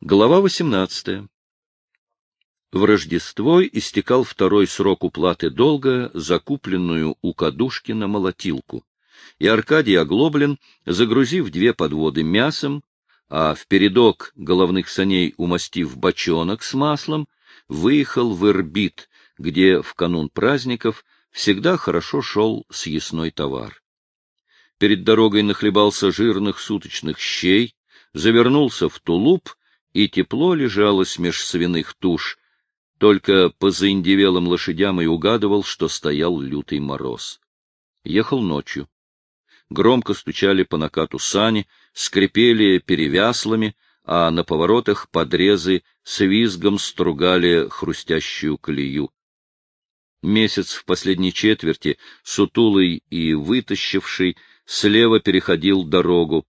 Глава 18. В Рождество истекал второй срок уплаты долга, закупленную у Кадушкина молотилку, и Аркадий Оглоблин, загрузив две подводы мясом, а в передок головных саней умастив бочонок с маслом, выехал в Ирбит, где в канун праздников всегда хорошо шел съестной товар. Перед дорогой нахлебался жирных суточных щей, завернулся в тулуп и тепло лежалось меж свиных туш, только по заиндевелым лошадям и угадывал, что стоял лютый мороз. Ехал ночью. Громко стучали по накату сани, скрипели перевяслами, а на поворотах подрезы с визгом стругали хрустящую колею. Месяц в последней четверти, сутулый и вытащивший, слева переходил дорогу.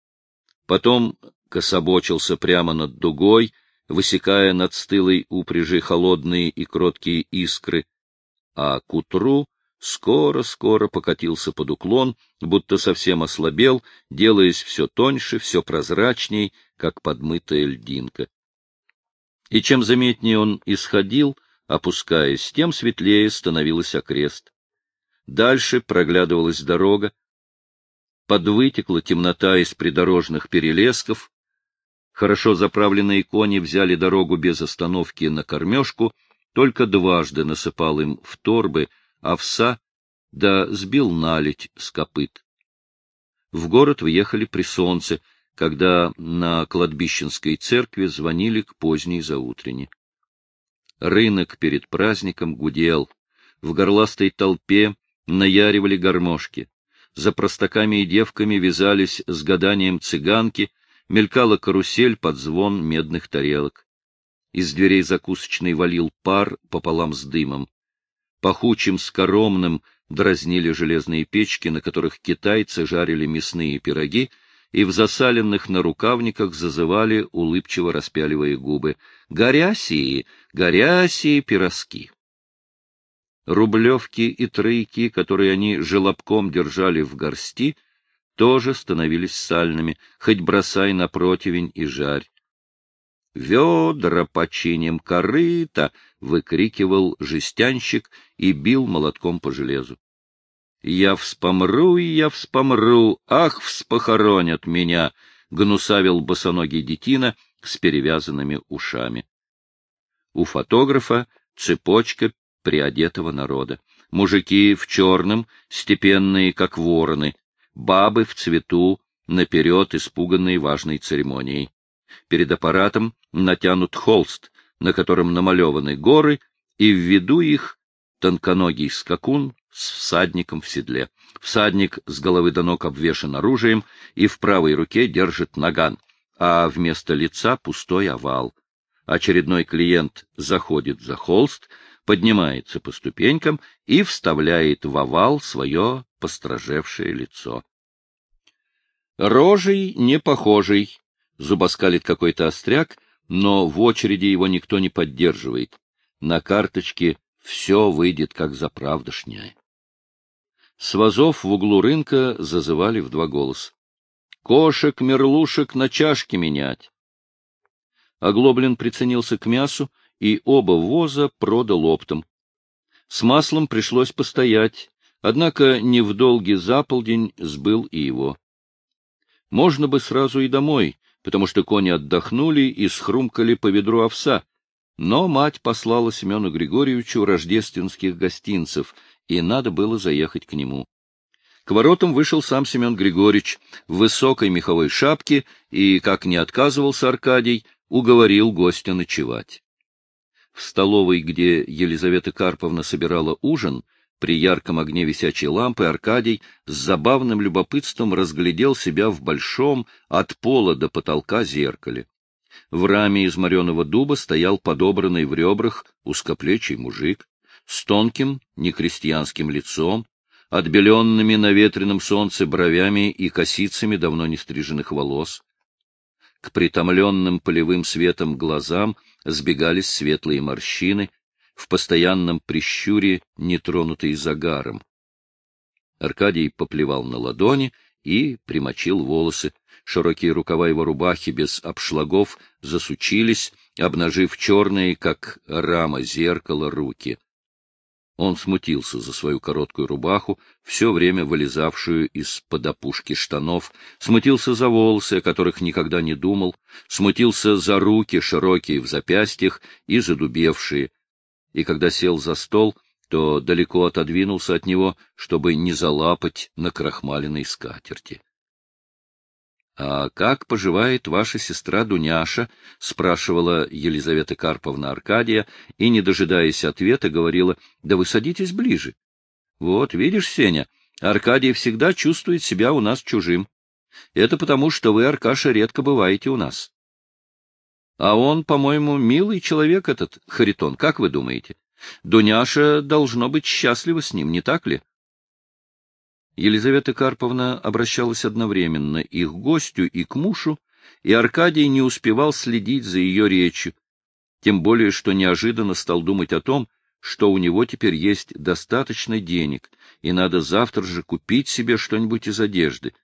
Потом кособочился прямо над дугой, высекая над стылой упряжи холодные и кроткие искры, а к утру скоро-скоро покатился под уклон, будто совсем ослабел, делаясь все тоньше, все прозрачней, как подмытая льдинка. И чем заметнее он исходил, опускаясь, тем светлее становилась окрест. Дальше проглядывалась дорога, подвытекла темнота из придорожных перелесков, Хорошо заправленные кони взяли дорогу без остановки на кормежку, только дважды насыпал им в торбы овса, да сбил наледь с копыт. В город въехали при солнце, когда на кладбищенской церкви звонили к поздней заутрене. Рынок перед праздником гудел. В горластой толпе наяривали гармошки. За простаками и девками вязались с гаданием цыганки, мелькала карусель под звон медных тарелок. Из дверей закусочной валил пар пополам с дымом. Пахучим скоромным дразнили железные печки, на которых китайцы жарили мясные пироги, и в засаленных нарукавниках зазывали, улыбчиво распяливая губы, «Горясии! Горясии пироски!» Рублевки и тройки, которые они желобком держали в горсти, — тоже становились сальными, хоть бросай на противень и жарь. «Ведра починим, корыто!» — выкрикивал жестянщик и бил молотком по железу. «Я вспомру, я вспомру, ах, вспохоронят меня!» — гнусавил босоногий детина с перевязанными ушами. У фотографа цепочка приодетого народа. Мужики в черном, степенные, как вороны, бабы в цвету, наперед испуганные важной церемонией. Перед аппаратом натянут холст, на котором намалеваны горы, и в виду их тонконогий скакун с всадником в седле. Всадник с головы до ног обвешан оружием и в правой руке держит наган, а вместо лица пустой овал. Очередной клиент заходит за холст, поднимается по ступенькам и вставляет в овал свое постражевшее лицо. Рожей не похожий, зубоскалит какой-то остряк, но в очереди его никто не поддерживает. На карточке все выйдет как заправдошнее. С вазов в углу рынка зазывали в два голоса. Кошек, мерлушек на чашки менять. Оглоблен приценился к мясу, и оба воза продал оптом. С маслом пришлось постоять, однако не в долгий заполдень сбыл и его. Можно бы сразу и домой, потому что кони отдохнули и схрумкали по ведру овса, но мать послала Семену Григорьевичу рождественских гостинцев, и надо было заехать к нему. К воротам вышел сам Семен Григорьевич в высокой меховой шапке и, как не отказывался Аркадий, уговорил гостя ночевать. В столовой, где Елизавета Карповна собирала ужин, при ярком огне висячей лампы Аркадий с забавным любопытством разглядел себя в большом от пола до потолка зеркале. В раме из мореного дуба стоял подобранный в ребрах узкоплечий мужик с тонким некрестьянским лицом, отбеленными на ветреном солнце бровями и косицами давно не стриженных волос. К притомленным полевым светом глазам сбегались светлые морщины, в постоянном прищуре, нетронутый загаром. Аркадий поплевал на ладони и примочил волосы. Широкие рукава его рубахи без обшлагов засучились, обнажив черные, как рама зеркала, руки. Он смутился за свою короткую рубаху, все время вылезавшую из-под опушки штанов, смутился за волосы, о которых никогда не думал, смутился за руки, широкие в запястьях и задубевшие. И когда сел за стол, то далеко отодвинулся от него, чтобы не залапать на крахмаленной скатерти. — А как поживает ваша сестра Дуняша? — спрашивала Елизавета Карповна Аркадия, и, не дожидаясь ответа, говорила, — да вы садитесь ближе. — Вот, видишь, Сеня, Аркадий всегда чувствует себя у нас чужим. Это потому, что вы, Аркаша, редко бываете у нас. А он, по-моему, милый человек этот, Харитон, как вы думаете? Дуняша должно быть счастлива с ним, не так ли? Елизавета Карповна обращалась одновременно и к гостю, и к мушу, и Аркадий не успевал следить за ее речью, тем более что неожиданно стал думать о том, что у него теперь есть достаточно денег, и надо завтра же купить себе что-нибудь из одежды.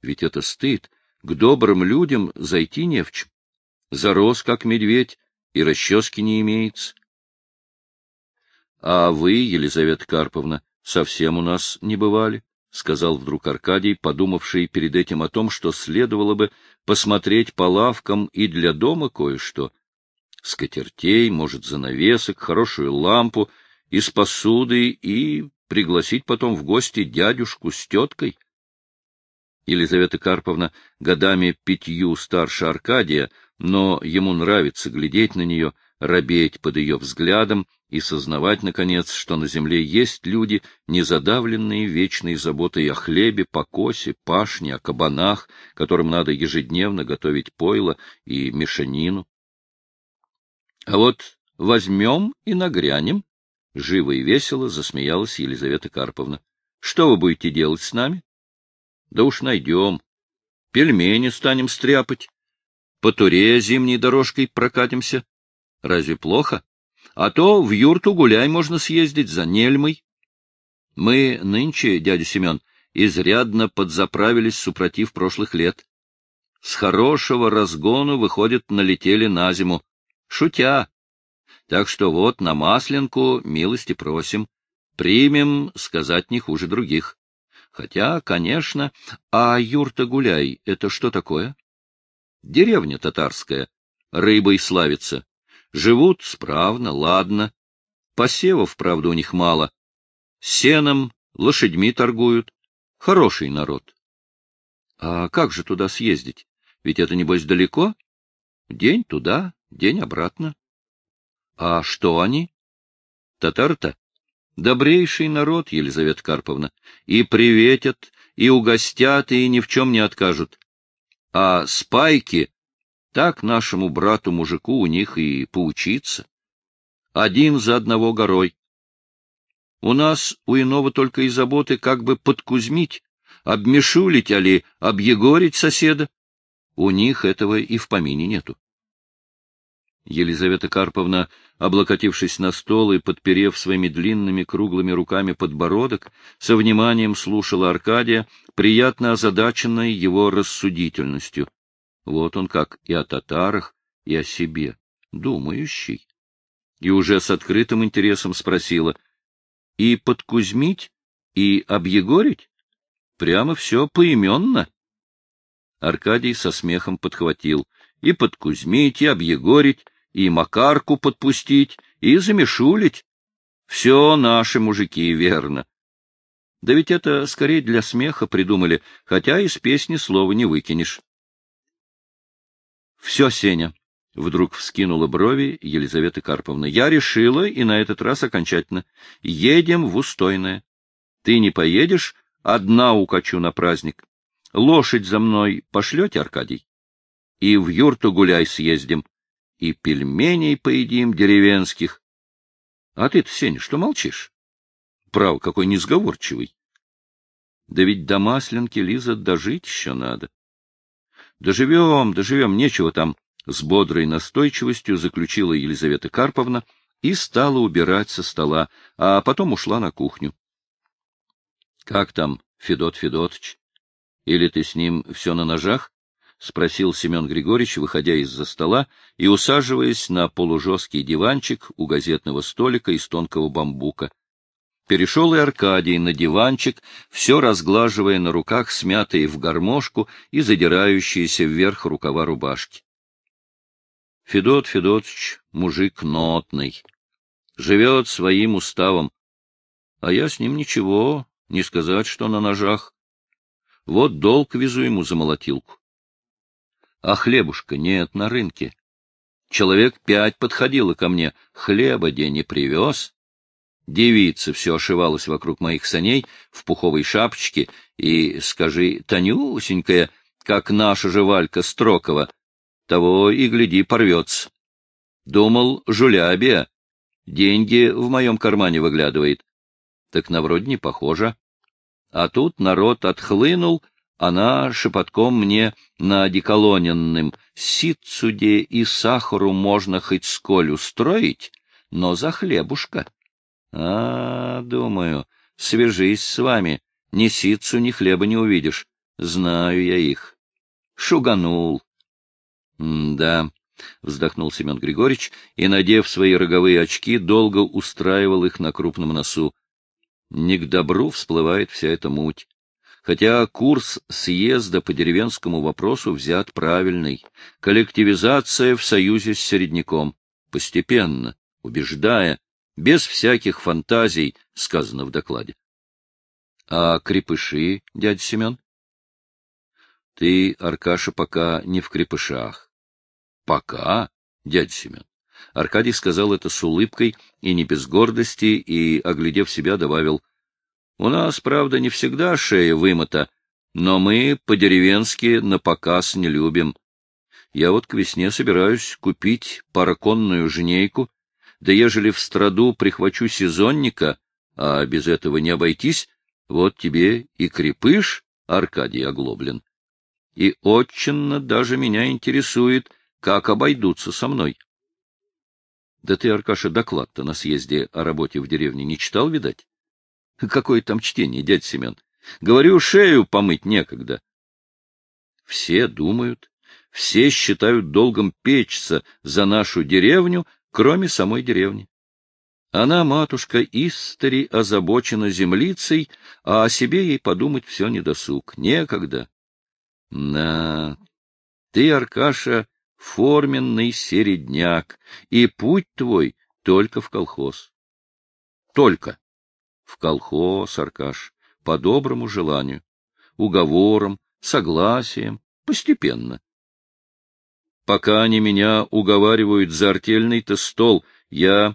Ведь это стыд, к добрым людям зайти не в чем. Зарос, как медведь, и расчески не имеется. — А вы, Елизавета Карповна, совсем у нас не бывали? — сказал вдруг Аркадий, подумавший перед этим о том, что следовало бы посмотреть по лавкам и для дома кое-что. Скатертей, может, занавесок, хорошую лампу из посуды и пригласить потом в гости дядюшку с теткой. Елизавета Карповна годами пятью старше Аркадия, но ему нравится глядеть на нее, робеть под ее взглядом и сознавать, наконец, что на земле есть люди, не задавленные вечной заботой о хлебе, покосе, пашне, о кабанах, которым надо ежедневно готовить пойло и мешанину. А вот возьмем и нагрянем, — живо и весело засмеялась Елизавета Карповна. — Что вы будете делать с нами? — Да уж найдем. Пельмени станем стряпать. По туре зимней дорожкой прокатимся. Разве плохо? А то в юрту гуляй можно съездить за Нельмой. Мы нынче, дядя Семен, изрядно подзаправились супротив прошлых лет. С хорошего разгону, выходит, налетели на зиму. Шутя. Так что вот на Масленку милости просим. Примем, сказать не хуже других. Хотя, конечно, а юрта-гуляй — это что такое? Деревня татарская, рыбой славится. Живут справно, ладно. Посевов, правда, у них мало. Сеном, лошадьми торгуют. Хороший народ. А как же туда съездить? Ведь это, небось, далеко? День туда, день обратно. А что они? Татар-то? Добрейший народ, Елизавета Карповна. И приветят, и угостят, и ни в чем не откажут. А спайки так нашему брату-мужику у них и поучиться. Один за одного горой. У нас у иного только и заботы как бы подкузмить, обмешулить али объегорить соседа. У них этого и в помине нету. Елизавета Карповна, облокотившись на стол и подперев своими длинными круглыми руками подбородок, со вниманием слушала Аркадия, приятно озадаченной его рассудительностью. Вот он как и о татарах, и о себе, думающий. И уже с открытым интересом спросила, и подкузмить, и объегорить? Прямо все поименно. Аркадий со смехом подхватил. И подкузмить, и объегорить, и Макарку подпустить, и замешулить. Все наши мужики, верно. Да ведь это скорее для смеха придумали, хотя из песни слова не выкинешь. — Все, Сеня, — вдруг вскинула брови Елизавета Карповна. — Я решила, и на этот раз окончательно. Едем в Устойное. Ты не поедешь, одна укачу на праздник. Лошадь за мной пошлете, Аркадий? И в юрту гуляй съездим, и пельменей поедим деревенских. А ты-то, Сеня, что молчишь? Право, какой несговорчивый. Да ведь до Масленки, Лиза, дожить еще надо. Доживем, доживем, нечего там, — с бодрой настойчивостью заключила Елизавета Карповна и стала убирать со стола, а потом ушла на кухню. — Как там, Федот Федотович? Или ты с ним все на ножах? — спросил Семен Григорьевич, выходя из-за стола и усаживаясь на полужесткий диванчик у газетного столика из тонкого бамбука. Перешел и Аркадий на диванчик, все разглаживая на руках смятые в гармошку и задирающиеся вверх рукава рубашки. Федот Федотович мужик нотный, живет своим уставом, а я с ним ничего, не сказать, что на ножах. Вот долг везу ему за молотилку. А хлебушка нет на рынке. Человек пять подходило ко мне, хлеба день не привез. Девица все ошивалась вокруг моих саней в пуховой шапочке и, скажи, тонюсенькая, как наша же Валька Строкова, того и, гляди, порвется. Думал, жулябия, деньги в моем кармане выглядывает. Так на вроде не похоже. А тут народ отхлынул, она шепотком мне на одеколоненным ситцуде и сахару можно хоть сколь устроить, но за хлебушка. А, думаю, свяжись с вами, ни ситцу, ни хлеба не увидишь. Знаю я их. Шуганул. — Да, — вздохнул Семен Григорьевич и, надев свои роговые очки, долго устраивал их на крупном носу. Не к добру всплывает вся эта муть хотя курс съезда по деревенскому вопросу взят правильный. Коллективизация в союзе с середняком. Постепенно, убеждая, без всяких фантазий, сказано в докладе. А крепыши, дядя Семен? Ты, Аркаша, пока не в крепышах. Пока, дядя Семен. Аркадий сказал это с улыбкой и не без гордости, и, оглядев себя, добавил — у нас, правда, не всегда шея вымыта, но мы по-деревенски на показ не любим. Я вот к весне собираюсь купить параконную жнейку, да ежели в страду прихвачу сезонника, а без этого не обойтись, вот тебе и крепыш, Аркадий Оглоблен. И очень даже меня интересует, как обойдутся со мной. Да ты, Аркаша, доклад-то на съезде о работе в деревне не читал, видать? Какое там чтение, дядя Семен? Говорю, шею помыть некогда. Все думают, все считают долгом печься за нашу деревню, кроме самой деревни. Она, матушка, истори озабочена землицей, а о себе ей подумать все недосуг. Некогда. На, ты, Аркаша, форменный середняк, и путь твой только в колхоз. Только в колхоз, Аркаш, по доброму желанию, уговором, согласием, постепенно. Пока они меня уговаривают за артельный-то стол, я,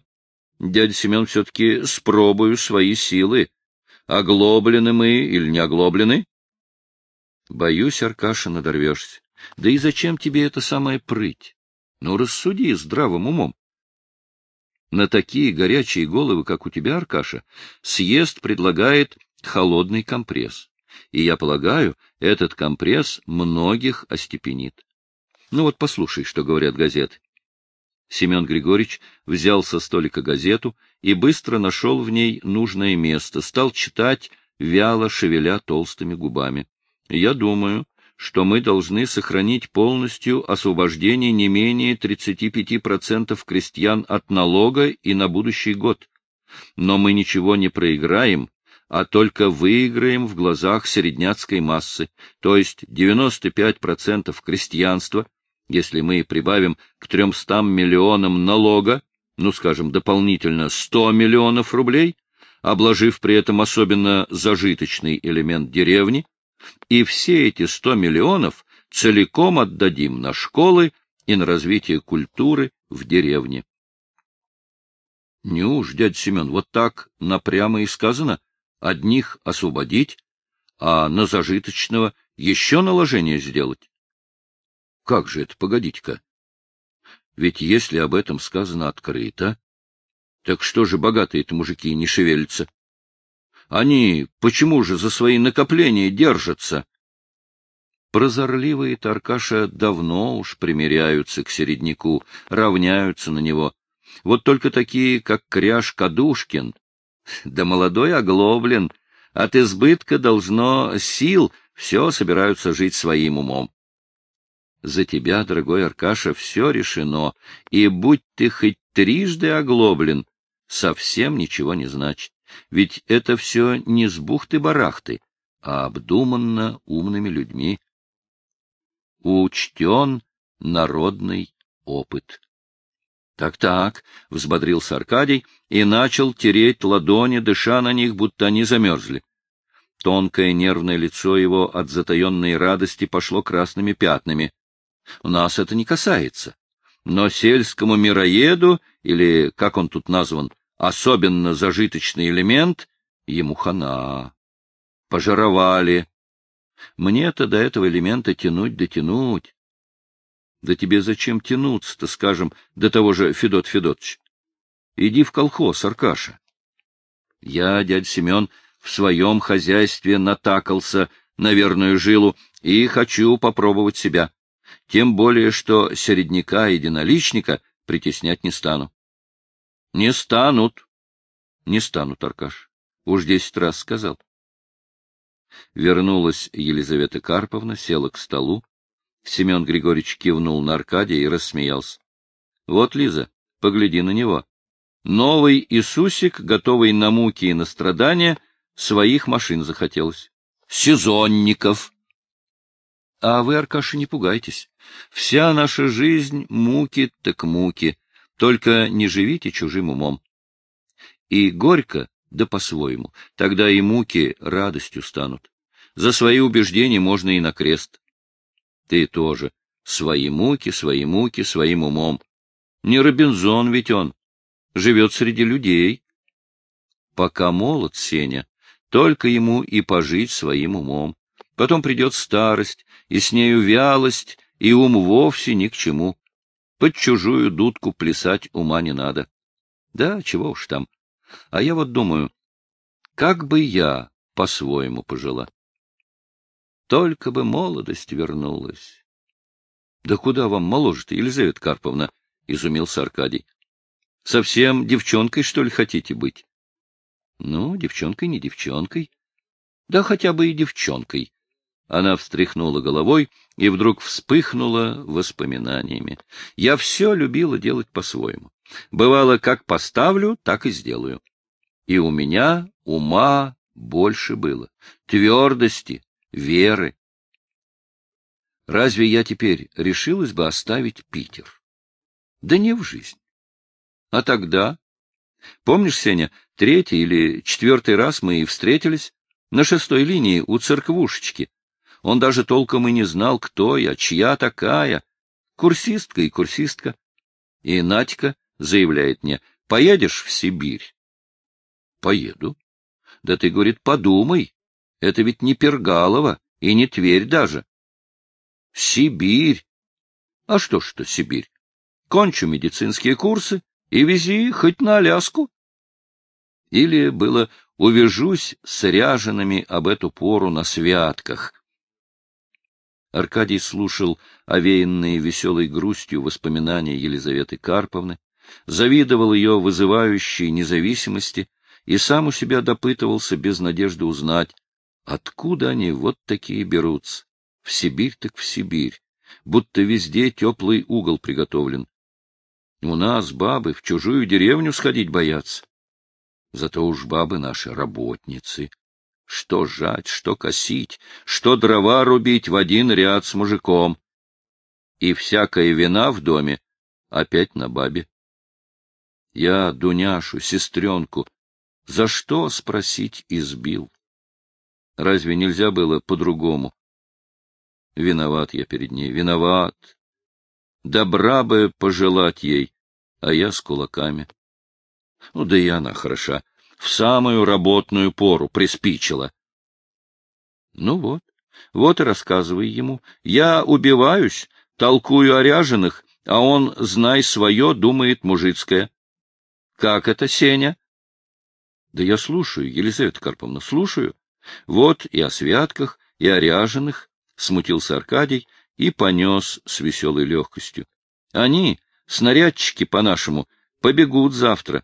дядя Семен, все-таки спробую свои силы. Оглоблены мы или не оглоблены? Боюсь, Аркаша, надорвешься. Да и зачем тебе это самое прыть? Ну, рассуди здравым умом. На такие горячие головы, как у тебя, Аркаша, съезд предлагает холодный компресс. И я полагаю, этот компресс многих остепенит. Ну вот послушай, что говорят газеты. Семен Григорьевич взял со столика газету и быстро нашел в ней нужное место, стал читать, вяло шевеля толстыми губами. Я думаю, что мы должны сохранить полностью освобождение не менее 35% крестьян от налога и на будущий год. Но мы ничего не проиграем, а только выиграем в глазах середняцкой массы, то есть 95% крестьянства, если мы прибавим к 300 миллионам налога, ну, скажем, дополнительно 100 миллионов рублей, обложив при этом особенно зажиточный элемент деревни, и все эти сто миллионов целиком отдадим на школы и на развитие культуры в деревне. Неуж, дядя Семен, вот так напрямо и сказано, одних освободить, а на зажиточного еще наложение сделать? Как же это, погодите-ка? Ведь если об этом сказано открыто, так что же богатые-то мужики не шевелятся? Они почему же за свои накопления держатся? Прозорливые Таркаша давно уж примиряются к середняку, равняются на него. Вот только такие, как Кряж Кадушкин, да молодой Оглоблен, от избытка должно сил все собираются жить своим умом. За тебя, дорогой Аркаша, все решено, и будь ты хоть трижды оглоблен, совсем ничего не значит. Ведь это все не с бухты-барахты, а обдуманно умными людьми. Учтен народный опыт. Так-так, — взбодрился Аркадий и начал тереть ладони, дыша на них, будто они замерзли. Тонкое нервное лицо его от затаенной радости пошло красными пятнами. Нас это не касается. Но сельскому мироеду, или, как он тут назван, особенно зажиточный элемент, ему хана. Пожаровали. Мне-то до этого элемента тянуть дотянуть. Да тебе зачем тянуться-то, скажем, до того же Федот Федотович? Иди в колхоз, Аркаша. Я, дядь Семен, в своем хозяйстве натакался на верную жилу и хочу попробовать себя тем более, что середняка единоличника притеснять не стану. — Не станут. — Не станут, Аркаш. Уж десять раз сказал. Вернулась Елизавета Карповна, села к столу. Семен Григорьевич кивнул на Аркадия и рассмеялся. — Вот, Лиза, погляди на него. Новый Иисусик, готовый на муки и на страдания, своих машин захотелось. Сезонников! А вы, Аркаша, не пугайтесь. Вся наша жизнь — муки так муки, только не живите чужим умом. И горько, да по-своему, тогда и муки радостью станут. За свои убеждения можно и на крест. Ты тоже. Свои муки, свои муки, своим умом. Не Робинзон ведь он. Живет среди людей. Пока молод Сеня, только ему и пожить своим умом. Потом придет старость, и с нею вялость, и ум вовсе ни к чему. Под чужую дудку плясать ума не надо. Да, чего уж там. А я вот думаю, как бы я по-своему пожила. Только бы молодость вернулась. — Да куда вам моложе-то, Елизавета Карповна? — изумился Аркадий. — Совсем девчонкой, что ли, хотите быть? — Ну, девчонкой не девчонкой. Да хотя бы и девчонкой. Она встряхнула головой и вдруг вспыхнула воспоминаниями. Я все любила делать по-своему. Бывало, как поставлю, так и сделаю. И у меня ума больше было, твердости, веры. Разве я теперь решилась бы оставить Питер? Да не в жизнь. А тогда? Помнишь, Сеня, третий или четвертый раз мы и встретились на шестой линии у церквушечки, он даже толком и не знал, кто я, чья такая. Курсистка и курсистка. И Надька заявляет мне, поедешь в Сибирь? Поеду. Да ты, говорит, подумай. Это ведь не Пергалова и не Тверь даже. Сибирь. А что ж что Сибирь? Кончу медицинские курсы и вези хоть на Аляску. Или было увяжусь с ряжеными об эту пору на святках. Аркадий слушал овеянные веселой грустью воспоминания Елизаветы Карповны, завидовал ее вызывающей независимости и сам у себя допытывался без надежды узнать, откуда они вот такие берутся. В Сибирь так в Сибирь, будто везде теплый угол приготовлен. У нас бабы в чужую деревню сходить боятся. Зато уж бабы наши работницы, что жать, что косить, что дрова рубить в один ряд с мужиком. И всякая вина в доме опять на бабе. Я Дуняшу, сестренку, за что, спросить, избил? Разве нельзя было по-другому? Виноват я перед ней, виноват. Добра бы пожелать ей, а я с кулаками. Ну, да и она хороша в самую работную пору приспичило. Ну вот, вот и рассказывай ему. Я убиваюсь, толкую о ряженых, а он, знай свое, думает мужицкое. Как это, Сеня? Да я слушаю, Елизавета Карповна, слушаю. Вот и о святках, и о ряженых, — смутился Аркадий и понес с веселой легкостью. Они, снарядчики по-нашему, побегут завтра.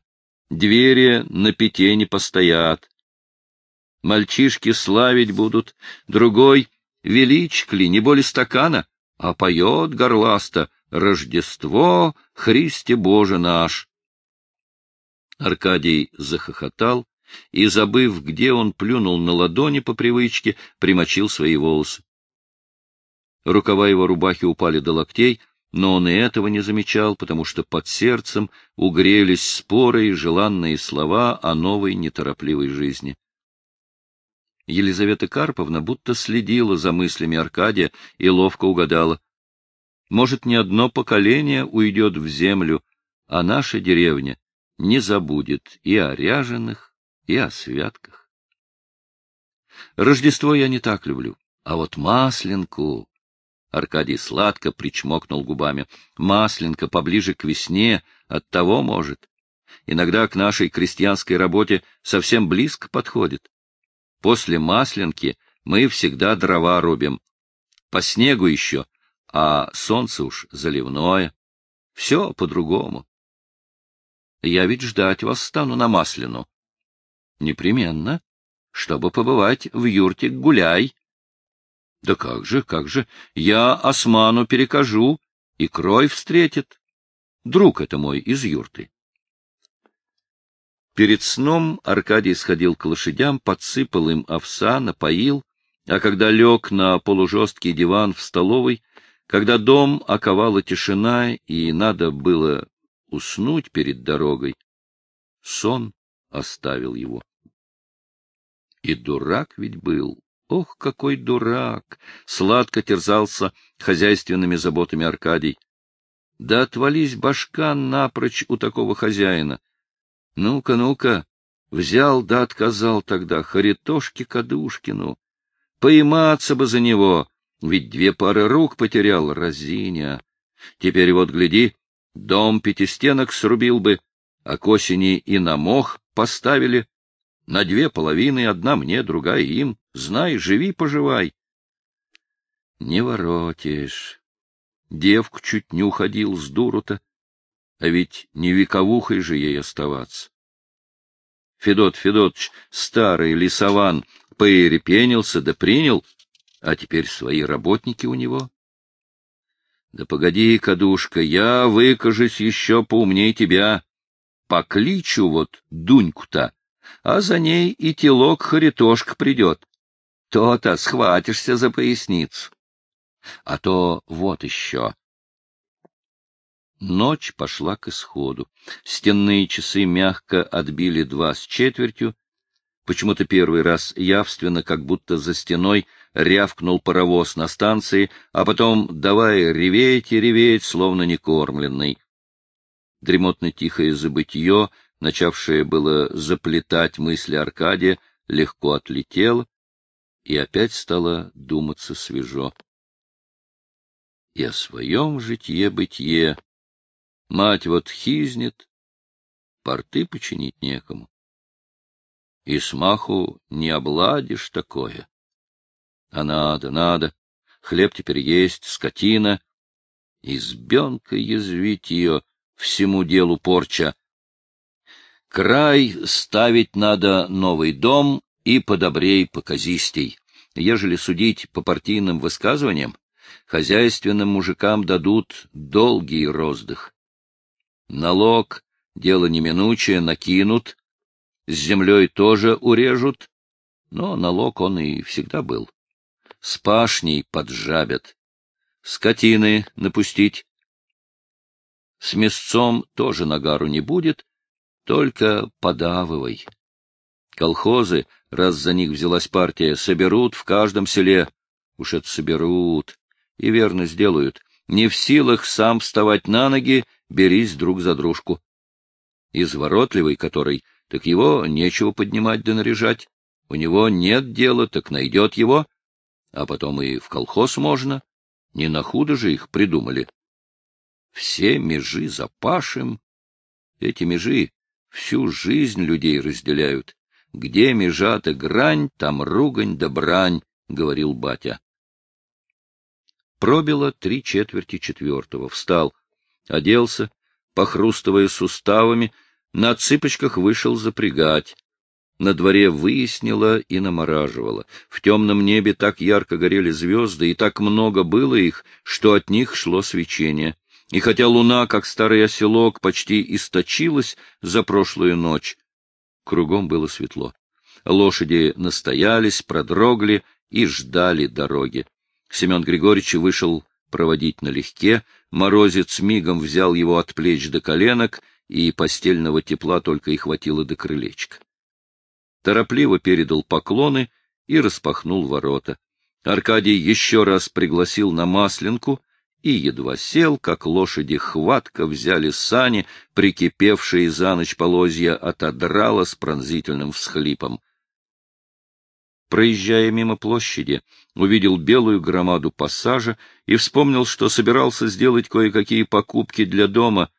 Двери на пяте не постоят. Мальчишки славить будут, другой величк ли, не более стакана, а поет горласто «Рождество, Христе Боже наш». Аркадий захохотал и, забыв, где он плюнул на ладони по привычке, примочил свои волосы. Рукава его рубахи упали до локтей, но он и этого не замечал, потому что под сердцем угрелись споры и желанные слова о новой неторопливой жизни. Елизавета Карповна будто следила за мыслями Аркадия и ловко угадала. Может, не одно поколение уйдет в землю, а наша деревня не забудет и о ряженых, и о святках. Рождество я не так люблю, а вот Масленку... Аркадий сладко причмокнул губами. Масленка поближе к весне, от того может. Иногда к нашей крестьянской работе совсем близко подходит. После Масленки мы всегда дрова рубим. По снегу еще, а солнце уж заливное. Все по-другому. Я ведь ждать вас стану на Маслину. Непременно. Чтобы побывать в юрте гуляй. Да как же, как же, я осману перекажу, и крой встретит. Друг это мой из юрты. Перед сном Аркадий сходил к лошадям, подсыпал им овса, напоил, а когда лег на полужесткий диван в столовой, когда дом оковала тишина и надо было уснуть перед дорогой, сон оставил его. И дурак ведь был. Ох, какой дурак! Сладко терзался хозяйственными заботами Аркадий. Да отвались башка напрочь у такого хозяина. Ну-ка, ну-ка, взял да отказал тогда Харитошке Кадушкину. Пойматься бы за него, ведь две пары рук потерял разиня. Теперь вот, гляди, дом пятистенок срубил бы, а к осени и на мох поставили. На две половины, одна мне, другая им. Знай, живи-поживай. Не воротишь. Девку чуть не уходил с дуру-то, а ведь не вековухой же ей оставаться. Федот Федотович, старый лесован, поерепенился да принял, а теперь свои работники у него. Да погоди, кадушка, я выкажусь еще поумней тебя. Покличу вот Дуньку-то, а за ней и телок Харитошка придет. То-то схватишься за поясницу. А то вот еще. Ночь пошла к исходу. Стенные часы мягко отбили два с четвертью. Почему-то первый раз явственно, как будто за стеной, рявкнул паровоз на станции, а потом давай реветь и реветь, словно некормленный. Дремотно-тихое забытье, начавшее было заплетать мысли Аркадия, легко отлетело, и опять стало думаться свежо. И о своем житье-бытие. Мать вот хизнет, порты починить некому. И смаху не обладишь такое. А надо, надо. Хлеб теперь есть, скотина. Избенка язвить ее, всему делу порча. Край ставить надо новый дом и подобрей, показистей. Ежели судить по партийным высказываниям, хозяйственным мужикам дадут долгий роздых. Налог, дело неминучее, накинут, с землей тоже урежут, но налог он и всегда был с пашней поджабят, скотины напустить. С мясцом тоже нагару не будет, только подавывай. Колхозы, раз за них взялась партия, соберут в каждом селе. Уж это соберут. И верно сделают. Не в силах сам вставать на ноги, берись друг за дружку. Изворотливый который, так его нечего поднимать да наряжать. У него нет дела, так найдет его, а потом и в колхоз можно. Не на худо же их придумали. Все межи запашем. Эти межи всю жизнь людей разделяют. Где межа-то грань, там ругань да брань, — говорил батя. Пробило три четверти четвертого. Встал, оделся, похрустывая суставами, на цыпочках вышел запрягать. На дворе выяснило и намораживало. В темном небе так ярко горели звезды, и так много было их, что от них шло свечение. И хотя луна, как старый оселок, почти источилась за прошлую ночь, кругом было светло. Лошади настоялись, продрогли и ждали дороги. Семен Григорьевич вышел проводить налегке, морозец мигом взял его от плеч до коленок, и постельного тепла только и хватило до крылечка. Торопливо передал поклоны и распахнул ворота. Аркадий еще раз пригласил на Масленку и едва сел, как лошади хватко взяли сани, прикипевшие за ночь полозья отодрало с пронзительным всхлипом. Проезжая мимо площади, увидел белую громаду пассажа и вспомнил, что собирался сделать кое-какие покупки для дома,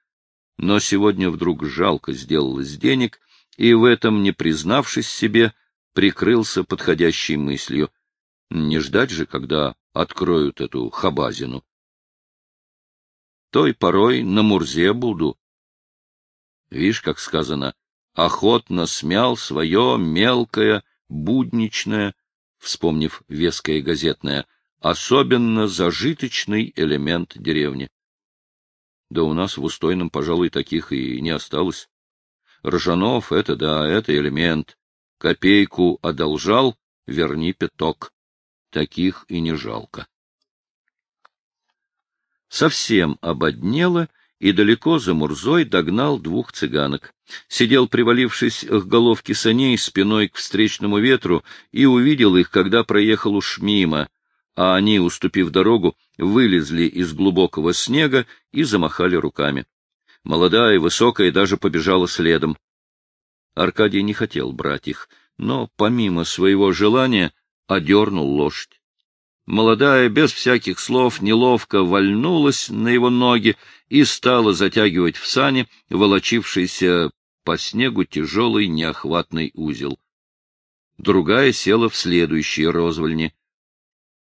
но сегодня вдруг жалко сделалось денег, и в этом, не признавшись себе, прикрылся подходящей мыслью. Не ждать же, когда откроют эту хабазину. Той порой на Мурзе буду. Вишь, как сказано, охотно смял свое мелкое будничное, вспомнив веское газетное, особенно зажиточный элемент деревни. Да у нас в Устойном, пожалуй, таких и не осталось. Ржанов — это да, это элемент. Копейку одолжал, верни пяток. Таких и не жалко. Совсем ободнело — и далеко за Мурзой догнал двух цыганок. Сидел, привалившись к головке саней спиной к встречному ветру, и увидел их, когда проехал уж мимо, а они, уступив дорогу, вылезли из глубокого снега и замахали руками. Молодая, высокая, даже побежала следом. Аркадий не хотел брать их, но, помимо своего желания, одернул лошадь. Молодая, без всяких слов, неловко вальнулась на его ноги и стала затягивать в сани волочившийся по снегу тяжелый неохватный узел. Другая села в следующие розвольни.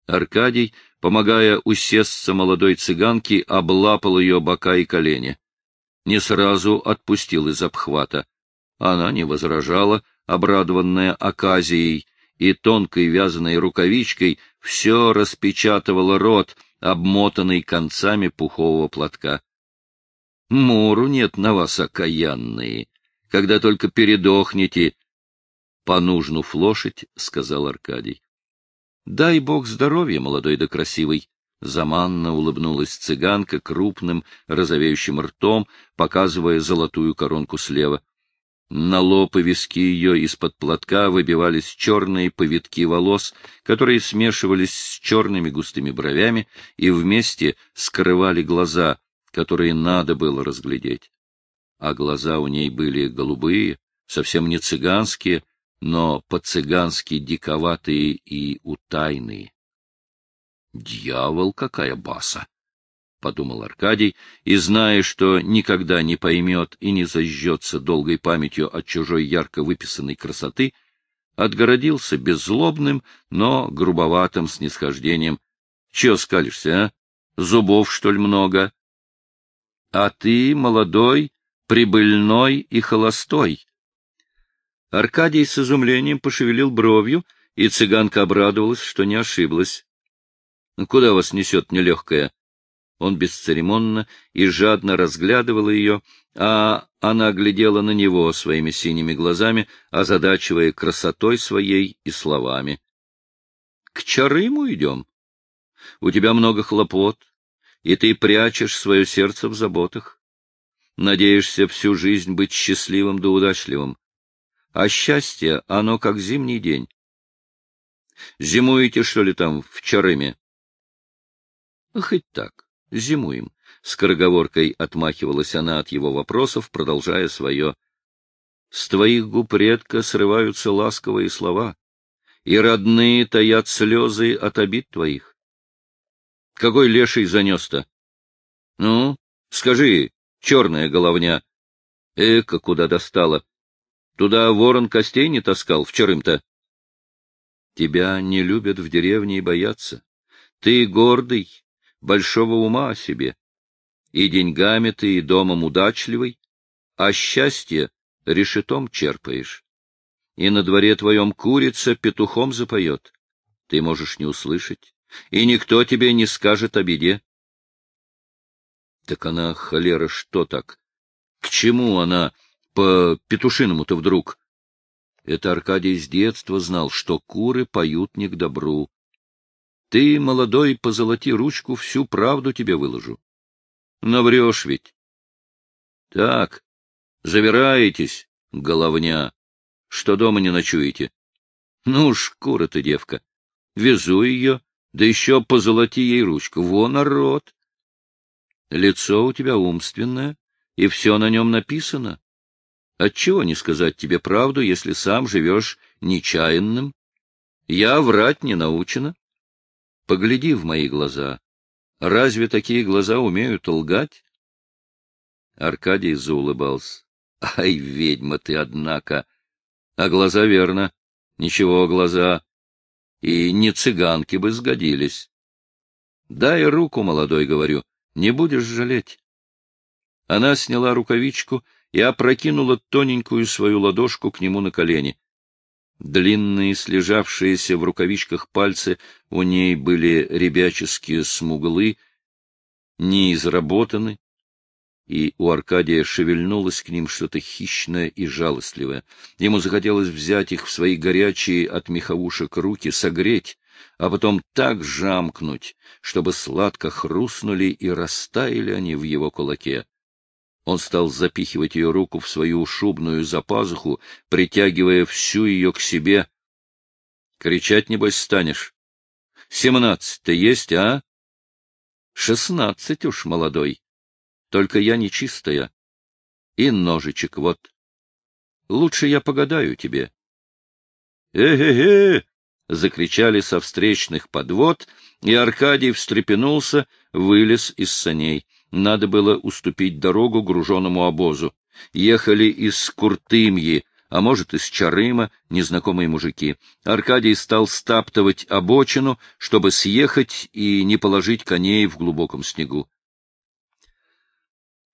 Аркадий, помогая усесться молодой цыганке, облапал ее бока и колени. Не сразу отпустил из обхвата. Она не возражала, обрадованная оказией, и тонкой вязаной рукавичкой все распечатывало рот, обмотанный концами пухового платка. — Муру нет на вас, окаянные, когда только передохнете, — понужнув лошадь, сказал Аркадий. — Дай бог здоровья, молодой да красивый! — заманно улыбнулась цыганка крупным розовеющим ртом, показывая золотую коронку слева. На лоб и виски ее из-под платка выбивались черные повитки волос, которые смешивались с черными густыми бровями и вместе скрывали глаза, которые надо было разглядеть. А глаза у ней были голубые, совсем не цыганские, но по-цыгански диковатые и утайные. Дьявол, какая баса! Подумал Аркадий, и, зная, что никогда не поймет и не зажжется долгой памятью от чужой ярко выписанной красоты, отгородился беззлобным, но грубоватым снисхождением. — Чего скалишься, а? Зубов, что ли, много? — А ты молодой, прибыльной и холостой. Аркадий с изумлением пошевелил бровью, и цыганка обрадовалась, что не ошиблась. — Куда вас несет нелегкая? Он бесцеремонно и жадно разглядывал ее, а она глядела на него своими синими глазами, озадачивая красотой своей и словами. — К Чарыму идем. У тебя много хлопот, и ты прячешь свое сердце в заботах. Надеешься всю жизнь быть счастливым да удачливым. А счастье, оно как зимний день. Зимуете, что ли, там, в Чарыме? — Хоть так. Зимуем. Скороговоркой отмахивалась она от его вопросов, продолжая свое. С твоих губ редко срываются ласковые слова, и родные таят слезы от обид твоих. Какой леший занес-то? Ну, скажи, черная головня. Эка, куда достала. Туда ворон костей не таскал вчерым-то. Тебя не любят в деревне и боятся. Ты гордый, большого ума о себе. И деньгами ты, и домом удачливый, а счастье решетом черпаешь. и на дворе твоем курица петухом запоет. Ты можешь не услышать, и никто тебе не скажет о беде. Так она, холера, что так? К чему она по петушиному-то вдруг? Это Аркадий с детства знал, что куры поют не к добру. Ты, молодой, позолоти ручку, всю правду тебе выложу. Наврешь ведь. Так, завираетесь, головня, что дома не ночуете. Ну, шкура ты, девка, везу ее, да еще позолоти ей ручку. Во, народ! Лицо у тебя умственное, и все на нем написано. Отчего не сказать тебе правду, если сам живешь нечаянным? Я врать не научена. Погляди в мои глаза. Разве такие глаза умеют лгать? Аркадий заулыбался. Ай, ведьма ты, однако! А глаза верно. Ничего, глаза. И не цыганки бы сгодились. Дай руку, молодой, говорю, не будешь жалеть. Она сняла рукавичку и опрокинула тоненькую свою ладошку к нему на колени. Длинные, слежавшиеся в рукавичках пальцы у ней были ребяческие смуглы, не изработаны, и у Аркадия шевельнулось к ним что-то хищное и жалостливое. Ему захотелось взять их в свои горячие от меховушек руки, согреть, а потом так жамкнуть, чтобы сладко хрустнули и растаяли они в его кулаке. Он стал запихивать ее руку в свою шубную запазуху, притягивая всю ее к себе. — Кричать, небось, станешь. — Семнадцать-то есть, а? — Шестнадцать уж, молодой. Только я нечистая. И ножичек вот. Лучше я погадаю тебе. «Э-э-э!» — закричали со встречных подвод, и Аркадий встрепенулся, вылез из саней. Надо было уступить дорогу груженному обозу. Ехали из Куртымьи, а может, из Чарыма, незнакомые мужики. Аркадий стал стаптывать обочину, чтобы съехать и не положить коней в глубоком снегу.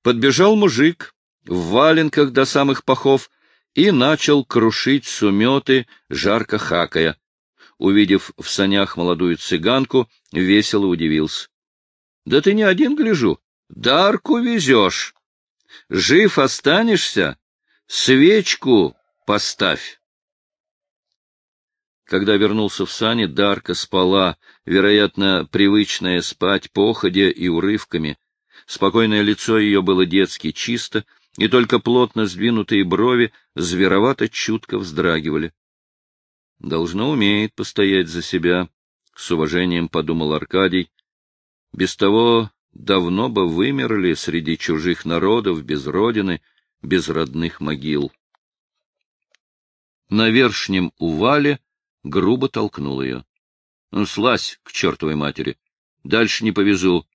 Подбежал мужик в валенках до самых пахов и начал крушить суметы, жарко хакая. Увидев в санях молодую цыганку, весело удивился. — Да ты не один, гляжу, Дарку везешь. Жив останешься? Свечку поставь. Когда вернулся в сани, Дарка спала, вероятно, привычная спать походя и урывками. Спокойное лицо ее было детски чисто, и только плотно сдвинутые брови зверовато чутко вздрагивали. Должно умеет постоять за себя, — с уважением подумал Аркадий. Без того давно бы вымерли среди чужих народов, без родины, без родных могил. На вершнем увале грубо толкнул ее. — Ну, слазь к чертовой матери. Дальше не повезу.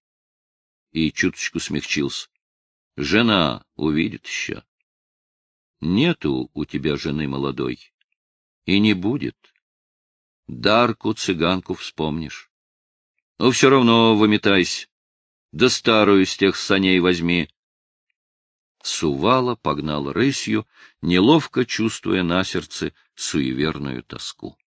И чуточку смягчился. — Жена увидит еще. — Нету у тебя жены молодой. И не будет. Дарку цыганку вспомнишь. Но все равно выметайся да старую с тех саней возьми. Сувала погнал рысью, неловко чувствуя на сердце суеверную тоску.